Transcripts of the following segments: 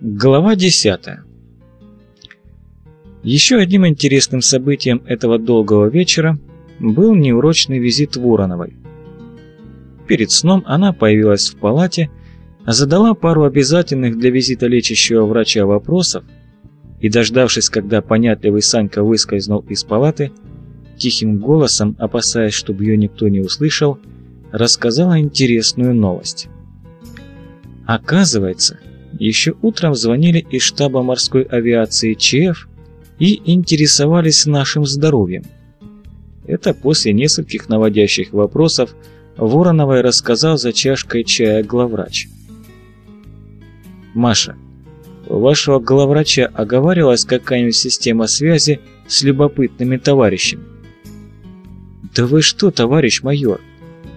Глава 10. Еще одним интересным событием этого долгого вечера был неурочный визит Вороновой. Перед сном она появилась в палате, задала пару обязательных для визита лечащего врача вопросов и, дождавшись, когда понятливый Санька выскользнул из палаты, тихим голосом, опасаясь, чтобы ее никто не услышал, рассказала интересную новость. Оказывается, еще утром звонили из штаба морской авиации ЧФ и интересовались нашим здоровьем. Это после нескольких наводящих вопросов Вороновой рассказал за чашкой чая главврач. «Маша, у вашего главврача оговаривалась какая-нибудь система связи с любопытными товарищами?» «Да вы что, товарищ майор?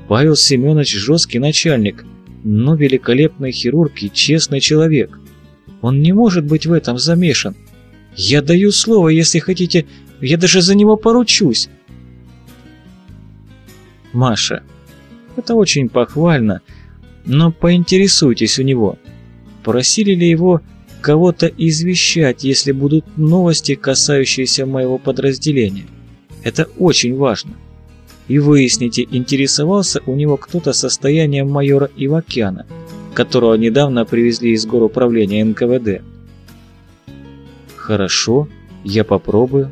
Павел Семенович жесткий начальник, но великолепный хирург и честный человек. Он не может быть в этом замешан. Я даю слово, если хотите, я даже за него поручусь. Маша, это очень похвально, но поинтересуйтесь у него. Просили ли его кого-то извещать, если будут новости, касающиеся моего подразделения? Это очень важно и выясните, интересовался у него кто-то состоянием майора Ивакяна, которого недавно привезли из гор управления НКВД. «Хорошо, я попробую».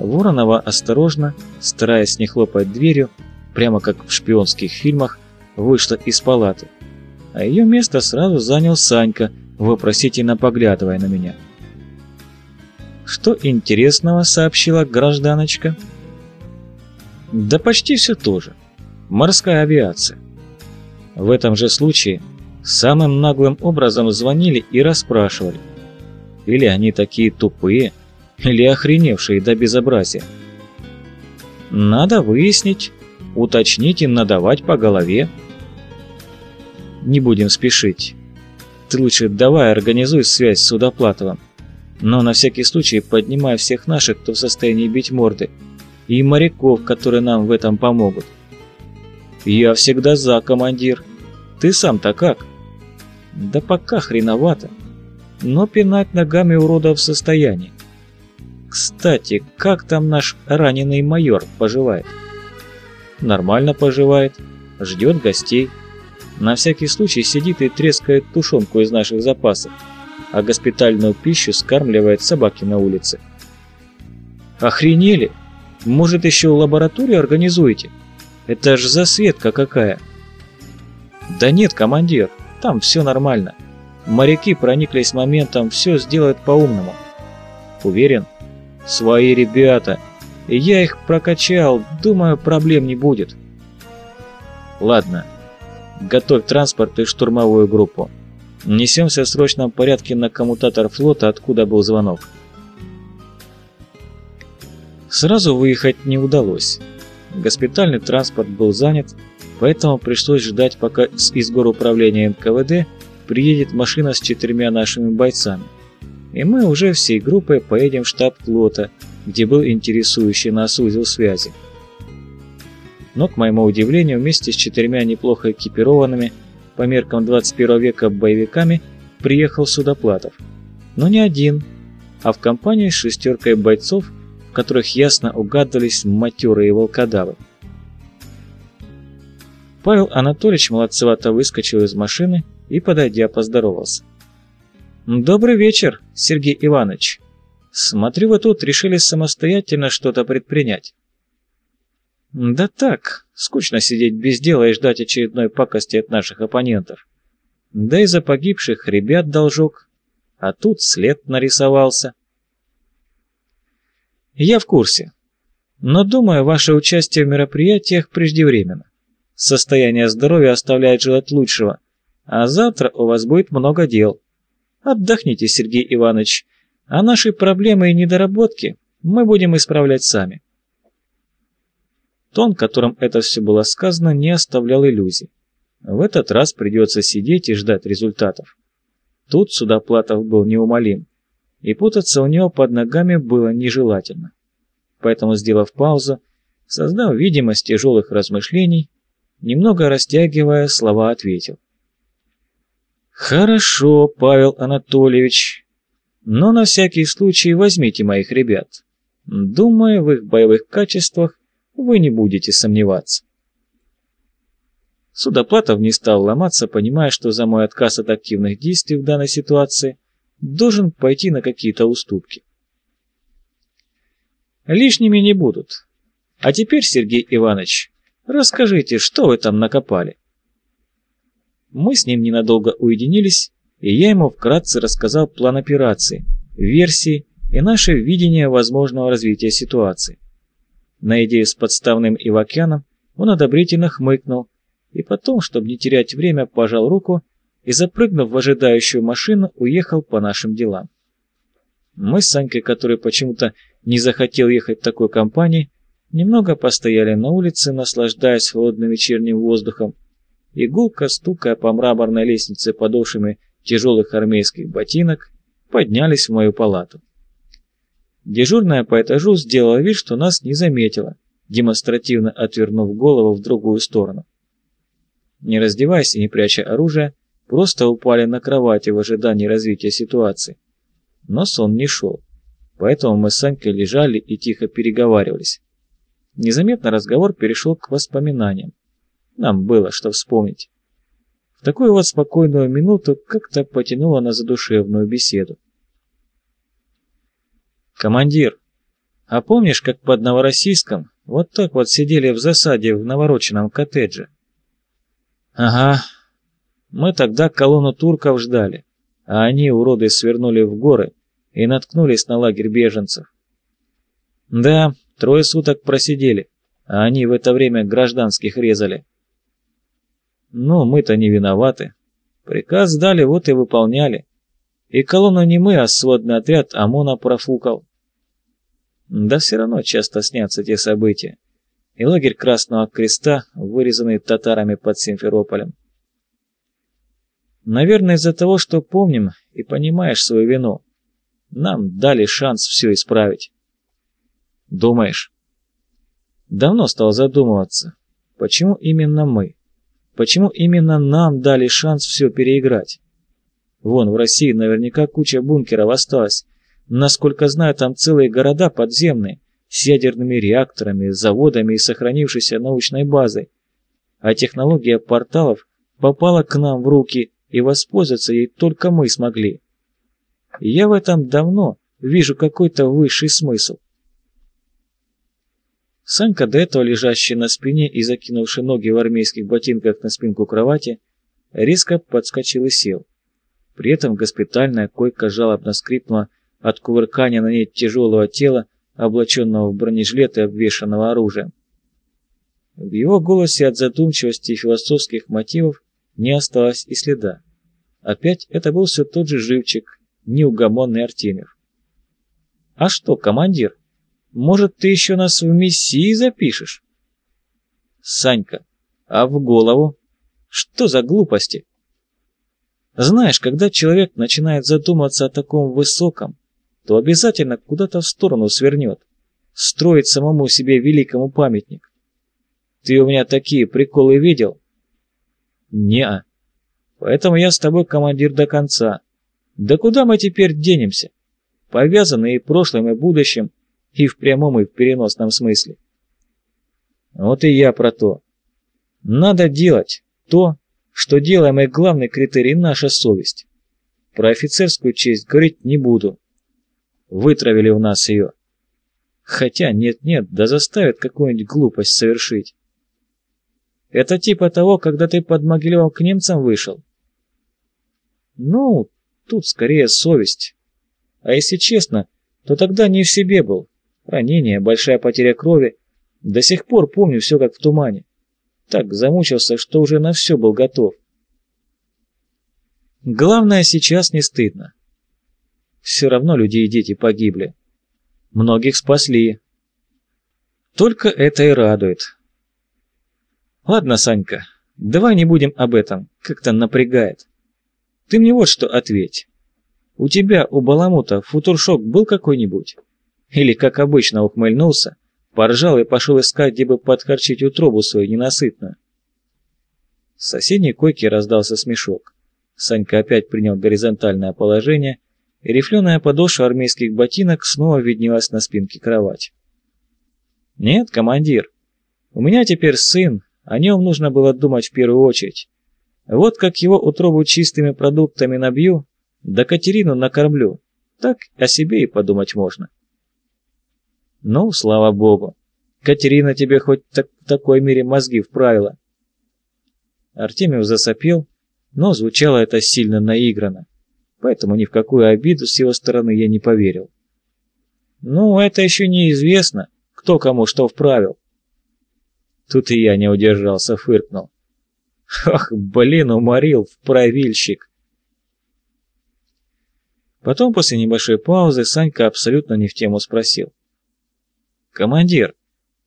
Воронова осторожно, стараясь не хлопать дверью, прямо как в шпионских фильмах, вышла из палаты, а ее место сразу занял Санька, вопросительно поглядывая на меня. «Что интересного?» — сообщила гражданочка. Да почти все то же. Морская авиация. В этом же случае самым наглым образом звонили и расспрашивали. Или они такие тупые, или охреневшие до безобразия. Надо выяснить, уточнить и надавать по голове. Не будем спешить. Ты лучше давай организуй связь с Судоплатовым. Но на всякий случай поднимай всех наших, кто в состоянии бить морды, и моряков, которые нам в этом помогут. Я всегда за, командир. Ты сам-то как? Да пока хреновато. Но пинать ногами урода в состоянии. Кстати, как там наш раненый майор поживает? Нормально поживает, ждет гостей. На всякий случай сидит и трескает тушенку из наших запасов, а госпитальную пищу скармливает собаки на улице. Охренели? Может, еще лабораторию организуете? Это же засветка какая!» «Да нет, командир, там все нормально. Моряки прониклись моментом, все сделают по-умному». «Уверен?» «Свои ребята. Я их прокачал, думаю, проблем не будет». «Ладно, готовь транспорт и штурмовую группу. Несемся в срочном порядке на коммутатор флота, откуда был звонок». Сразу выехать не удалось. Госпитальный транспорт был занят, поэтому пришлось ждать, пока из гор управления НКВД приедет машина с четырьмя нашими бойцами. И мы уже всей группой поедем в штаб флота, где был интересующий нас узел связи. Но, к моему удивлению, вместе с четырьмя неплохо экипированными, по меркам 21 века боевиками, приехал Судоплатов. Но не один, а в компании с шестеркой бойцов – в которых ясно угадывались матерые волкодавы. Павел Анатольевич молодцевато выскочил из машины и, подойдя, поздоровался. «Добрый вечер, Сергей Иванович. Смотрю, вы тут решили самостоятельно что-то предпринять». «Да так, скучно сидеть без дела и ждать очередной пакости от наших оппонентов. Да и за погибших ребят должок, а тут след нарисовался». Я в курсе. Но думаю, ваше участие в мероприятиях преждевременно. Состояние здоровья оставляет желать лучшего, а завтра у вас будет много дел. Отдохните, Сергей Иванович, а наши проблемы и недоработки мы будем исправлять сами. Тон, которым это все было сказано, не оставлял иллюзий. В этот раз придется сидеть и ждать результатов. Тут Судоплатов был неумолим и путаться у него под ногами было нежелательно. Поэтому, сделав паузу, создав видимость тяжелых размышлений, немного растягивая слова, ответил. Хорошо, Павел Анатольевич. Но на всякий случай возьмите моих ребят. Думаю, в их боевых качествах вы не будете сомневаться. Судоплатов не стал ломаться, понимая, что за мой отказ от активных действий в данной ситуации должен пойти на какие-то уступки. Лишними не будут. А теперь, Сергей Иванович, расскажите, что вы там накопали? Мы с ним ненадолго уединились, и я ему вкратце рассказал план операции, версии и наше видение возможного развития ситуации. На идею с подставным Ивакяном он одобрительно хмыкнул, и потом, чтобы не терять время, пожал руку и, запрыгнув в ожидающую машину, уехал по нашим делам. Мы с Санькой, который почему-то не захотел ехать в такой компании, немного постояли на улице, наслаждаясь холодным вечерним воздухом, и гулко, стукая по мраморной лестнице подошвами тяжелых армейских ботинок, поднялись в мою палату. Дежурная по этажу сделала вид, что нас не заметила, демонстративно отвернув голову в другую сторону не раздеваясь и не пряча оружие, просто упали на кровати в ожидании развития ситуации. Но сон не шел, поэтому мы с Санькой лежали и тихо переговаривались. Незаметно разговор перешел к воспоминаниям. Нам было что вспомнить. В такую вот спокойную минуту как-то потянуло на задушевную беседу. «Командир, а помнишь, как под Новороссийском вот так вот сидели в засаде в навороченном коттедже?» Ага. Мы тогда колонну турков ждали, а они, уроды, свернули в горы и наткнулись на лагерь беженцев. Да, трое суток просидели, а они в это время гражданских резали. Ну, мы-то не виноваты. Приказ дали, вот и выполняли. И колонну не мы, а сводный отряд ОМОНа профукал. Да все равно часто снятся те события и лагерь Красного Креста, вырезанный татарами под Симферополем. Наверное, из-за того, что помним и понимаешь свою вину, нам дали шанс все исправить. Думаешь? Давно стал задумываться, почему именно мы? Почему именно нам дали шанс все переиграть? Вон, в России наверняка куча бункеров осталась. Насколько знаю, там целые города подземные, с ядерными реакторами, заводами и сохранившейся научной базой. А технология порталов попала к нам в руки, и воспользоваться ей только мы смогли. я в этом давно вижу какой-то высший смысл. Санька, до этого лежащий на спине и закинувший ноги в армейских ботинках на спинку кровати, резко подскочил и сел. При этом госпитальная койка жалобно скрипнула от кувыркания на ней тяжелого тела, облаченного в бронежилет и обвешанного оружием. В его голосе от задумчивости и философских мотивов не осталось и следа. Опять это был все тот же живчик, неугомонный Артемьев. «А что, командир, может, ты еще нас в миссии запишешь?» «Санька, а в голову? Что за глупости?» Знаешь, когда человек начинает задумываться о таком высоком, то обязательно куда-то в сторону свернет, строит самому себе великому памятник. Ты у меня такие приколы видел? Неа. Поэтому я с тобой командир до конца. Да куда мы теперь денемся? Повязаны и прошлым, и будущим, и в прямом, и в переносном смысле. Вот и я про то. Надо делать то, что делаем, и главный критерий – наша совесть. Про офицерскую честь говорить не буду. Вытравили у нас ее. Хотя нет-нет, да заставят какую-нибудь глупость совершить. Это типа того, когда ты под Могилевом к немцам вышел? Ну, тут скорее совесть. А если честно, то тогда не в себе был. Ранение, большая потеря крови. До сих пор помню все как в тумане. Так замучился, что уже на все был готов. Главное, сейчас не стыдно. Все равно люди и дети погибли. Многих спасли. Только это и радует. Ладно, Санька, давай не будем об этом, как-то напрягает. Ты мне вот что ответь. У тебя, у Баламута, футуршок был какой-нибудь? Или, как обычно, ухмыльнулся, поржал и пошел искать, где бы подхарчить утробу свою ненасытную? С соседней койки раздался смешок. Санька опять принял горизонтальное положение, и рифленая подошва армейских ботинок снова виднелась на спинке кровати. «Нет, командир, у меня теперь сын, о нем нужно было думать в первую очередь. Вот как его утробу чистыми продуктами набью, да Катерину накормлю, так о себе и подумать можно». «Ну, слава богу, Катерина тебе хоть так, в такой мере мозги вправила». Артемьев засопел, но звучало это сильно наигранно, поэтому ни в какую обиду с его стороны я не поверил. «Ну, это еще неизвестно, кто кому что вправил». Тут и я не удержался, фыркнул. «Ах, блин, уморил, вправильщик!» Потом, после небольшой паузы, Санька абсолютно не в тему спросил. «Командир,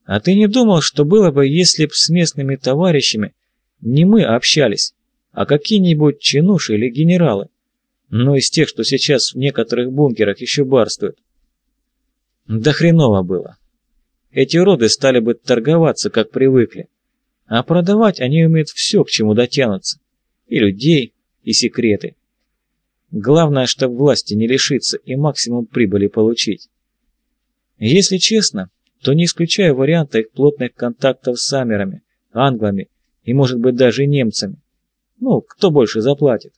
а ты не думал, что было бы, если б с местными товарищами не мы общались, а какие-нибудь чинуши или генералы. Ну, из тех, что сейчас в некоторых бункерах еще барствуют. Да хреново было. Эти уроды стали бы торговаться, как привыкли. А продавать они умеют все, к чему дотянутся. И людей, и секреты. Главное, чтобы власти не лишиться и максимум прибыли получить. Если честно, то не исключаю варианта их плотных контактов с амерами, англами и, может быть, даже немцами. Ну, кто больше заплатит?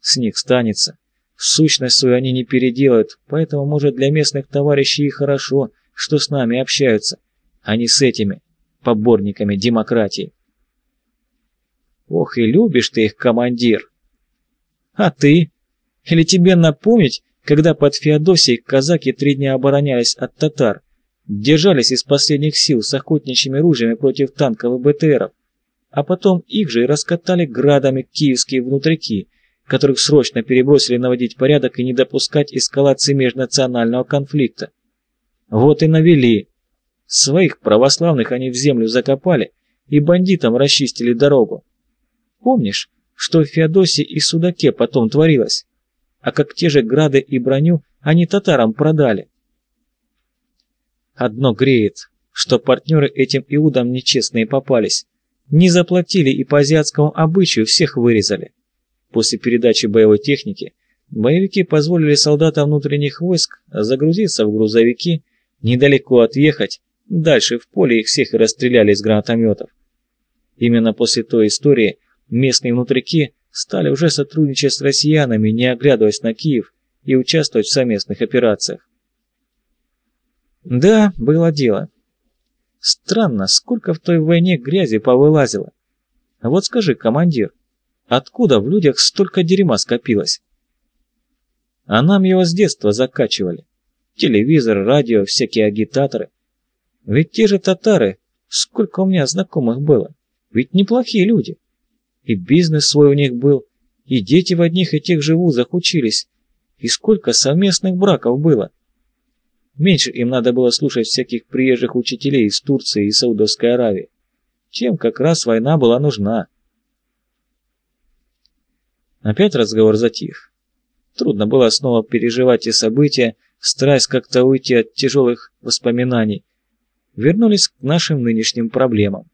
С них станется. Сущность свою они не переделают, поэтому, может, для местных товарищей и хорошо, что с нами общаются, а не с этими поборниками демократии. Ох, и любишь ты их, командир. А ты? Или тебе напомнить, когда под Феодосией казаки три дня оборонялись от татар, держались из последних сил с охотничьими ружьями против танков и БТРов, а потом их же и раскатали градами киевские внутрики, которых срочно перебросили наводить порядок и не допускать эскалации межнационального конфликта. Вот и навели. Своих православных они в землю закопали и бандитам расчистили дорогу. Помнишь, что в Феодосии и Судаке потом творилось? А как те же грады и броню они татарам продали. Одно греет, что партнеры этим иудам нечестные попались. Не заплатили и по азиатскому обычаю всех вырезали. После передачи боевой техники боевики позволили солдатам внутренних войск загрузиться в грузовики, недалеко отъехать, дальше в поле их всех и расстреляли из гранатометов. Именно после той истории местные внутрики стали уже сотрудничать с россиянами, не оглядываясь на Киев и участвовать в совместных операциях. Да, было дело. Странно, сколько в той войне грязи повылазило. А вот скажи, командир, откуда в людях столько дерьма скопилось? А нам его с детства закачивали. Телевизор, радио, всякие агитаторы. Ведь те же татары, сколько у меня знакомых было, ведь неплохие люди. И бизнес свой у них был, и дети в одних и тех же вузах учились, и сколько совместных браков было. Меньше им надо было слушать всяких приезжих учителей из Турции и Саудовской Аравии. Чем как раз война была нужна. Опять разговор затих. Трудно было снова переживать те события, стараясь как-то уйти от тяжелых воспоминаний. Вернулись к нашим нынешним проблемам.